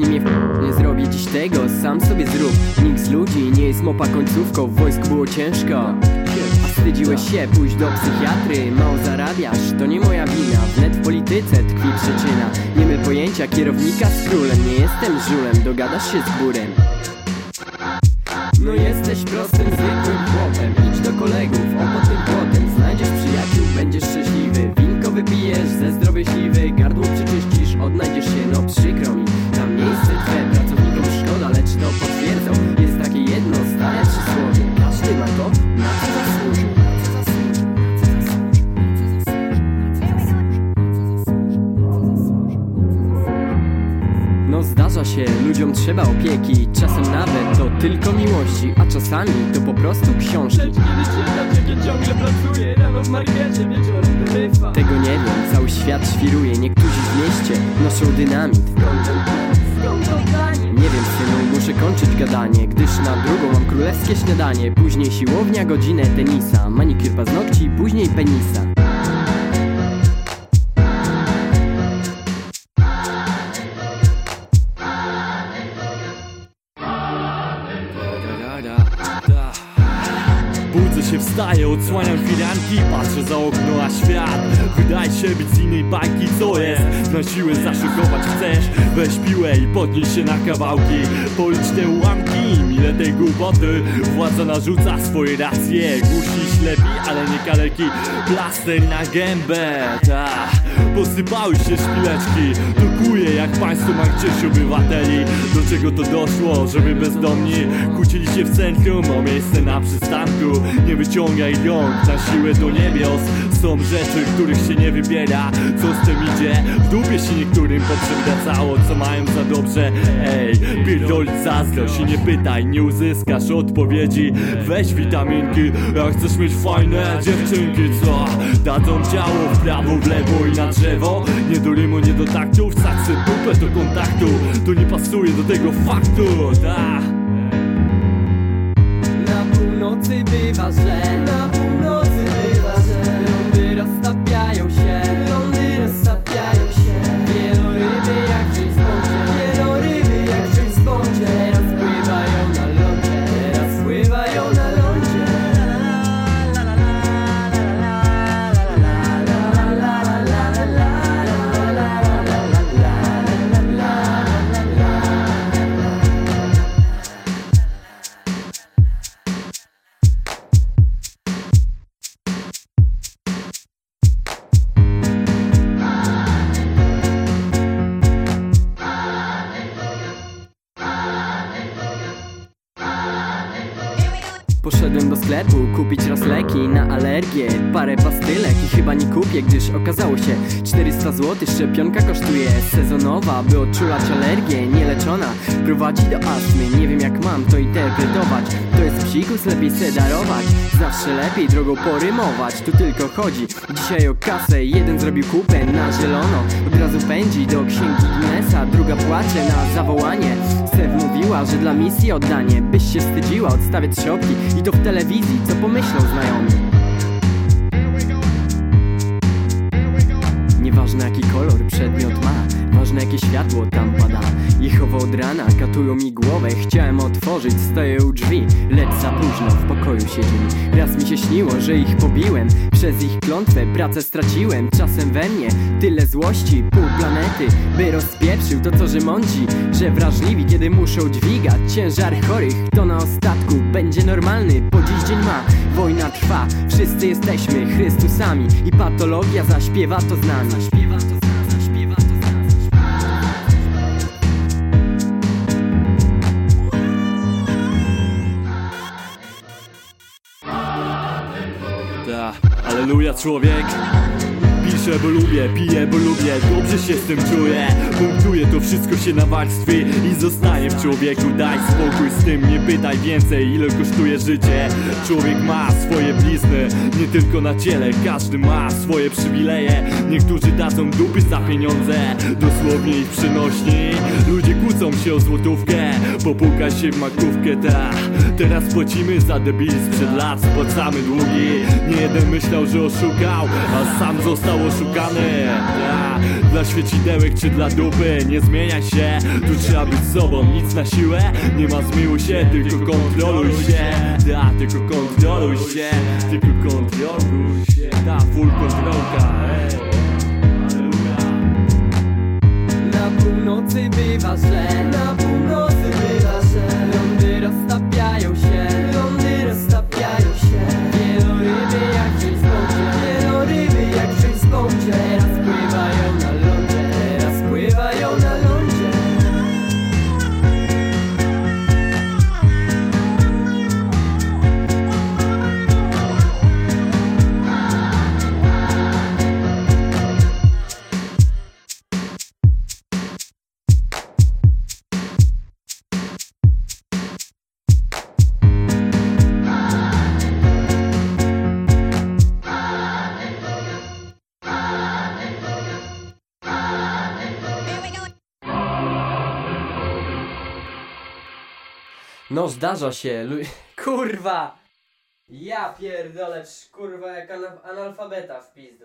je nie zrobię dziś tego, sam sobie zrób. Nikt z ludzi nie jest mopa końcówką, w wojsku było ciężko. A wstydziłeś się pójść do psychiatry, mało zarabiasz, to nie moja wina. Wnet w polityce tkwi przyczyna, nie myl pojęcia kierownika z królem Nie jestem żulem, dogadasz się z górem no jesteś prostym, zwykłym chłopem. Idź do kolegów, o tym Znajdziesz przyjaciół, będziesz szczęśliwy Winko wypijesz ze zdrowej śliwy Gardło przeczyścisz, odnajdziesz się, no przykro mi. Tam miejsce twe, pracownikom szkoda Lecz to potwierdzą, jest takie jedno stare przysłowie Każdy ma to, na co zasłużył Na na na No zdarza się, ludziom trzeba opieki Czasem nawet tylko miłości A czasami to po prostu książki. Ciągle pracuję Rano w markecie, wieczorem Tego nie wiem, cały świat świruje Niektórzy w mieście noszą dynamit? Nie wiem synu, muszę kończyć gadanie Gdyż na drugą mam królewskie śniadanie. Później siłownia, godzinę tenisa Manikur paznokci, później penisa wstaję, odsłaniam firanki Patrzę za okno, a świat Wydaje się być z innej bajki, co jest? Na siłę zaszykować chcesz? Weź piłę i podnieś się na kawałki. Policz te ułamki, ile tej głupoty. Władza narzuca swoje racje. Gusi, ślepi, ale nie kaleki Plaster na gębę, ta Posypały się szpileczki Dokuję jak państwo ma gdzieś obywateli Do czego to doszło, żeby bezdomni Kłócili się w centrum o miejsce na przystanku Nie wyciągaj rąk na siłę do niebios Są rzeczy, których się nie wybiera Co z tym idzie? W dupie się niektórym poprzewracało Co mają za dobrze? Ej, pierdolić zazdrość i nie pytaj Nie uzyskasz odpowiedzi Weź witaminki, jak chcesz mieć fajne dziewczynki Co? Dadzą ciało w prawo, w lewo i na drzewo. Nie do rymu, nie do taktu. Wsadź se dupę do kontaktu. To nie pasuje do tego faktu. Ta. Na północy bywa źle Poszedłem do sklepu kupić raz leki na alergię. Parę pastylek i chyba nie kupię Gdyż okazało się 400 zł szczepionka kosztuje. Sezonowa, by odczulać alergię Nieleczona, prowadzi do astmy. Nie wiem jak mam to interpretować. To jest psikus, lepiej se darować Zawsze lepiej drogą porymować. Tu tylko chodzi. Dzisiaj o kasę. Jeden zrobił kupę na zielono. Od razu pędzi do księgi Guinnessa Druga płacze na zawołanie. Sew mówiła, że dla misji oddanie. Byś się wstydziła odstawiać środki I to w telewizji, co pomyślą znajomi Nieważne jaki kolor przedmiot ma Ważne jakie światło tam pada. Jechowo od rana katują mi głowę Chciałem otworzyć, stoję u drzwi Lecz za późno w pokoju siedzimy Raz mi się śniło, że ich pobiłem Przez ich klątwę pracę straciłem. Czasem we mnie tyle złości Pół planety by rozpieprzył To co Rzymonci, że wrażliwi Kiedy muszą dźwigać ciężar chorych To na ostatku będzie normalny Po dziś dzień ma, wojna trwa Wszyscy jesteśmy Chrystusami I patologia zaśpiewa to z nami Zaśpiewa to z nami, zaśpiewa to z nami Ta, aleluja człowiek Piszę, bo lubię, piję, bo lubię Dobrze się z tym czuję. Punktuję, to wszystko się nawarstwi I zostanie w człowieku. Daj spokój z tym, nie pytaj więcej Ile kosztuje życie. Człowiek ma swoje blizny Nie tylko na ciele Każdy ma swoje przywileje. Niektórzy dadzą dupy za pieniądze Dosłownie ich przynośni Ludzie kłócą się o złotówkę Popuka się w makówkę, ta Teraz płacimy za debilizm sprzed lat Spłacamy długi. Nie jeden myślał, że oszukał A sam został oszukany Ta, Dla świecidełek czy dla dupy Nie zmieniaj się, tu trzeba być sobą Nic na siłę, nie ma zmiłuj się Tylko kontroluj się. Ta, tylko kontroluj się Tylko kontroluj się. Ta, full kontrolka. Na północy bywa źle No zdarza się, lu- kurwa! Ja pierdolę, kurwa jak analfabeta w pizdu.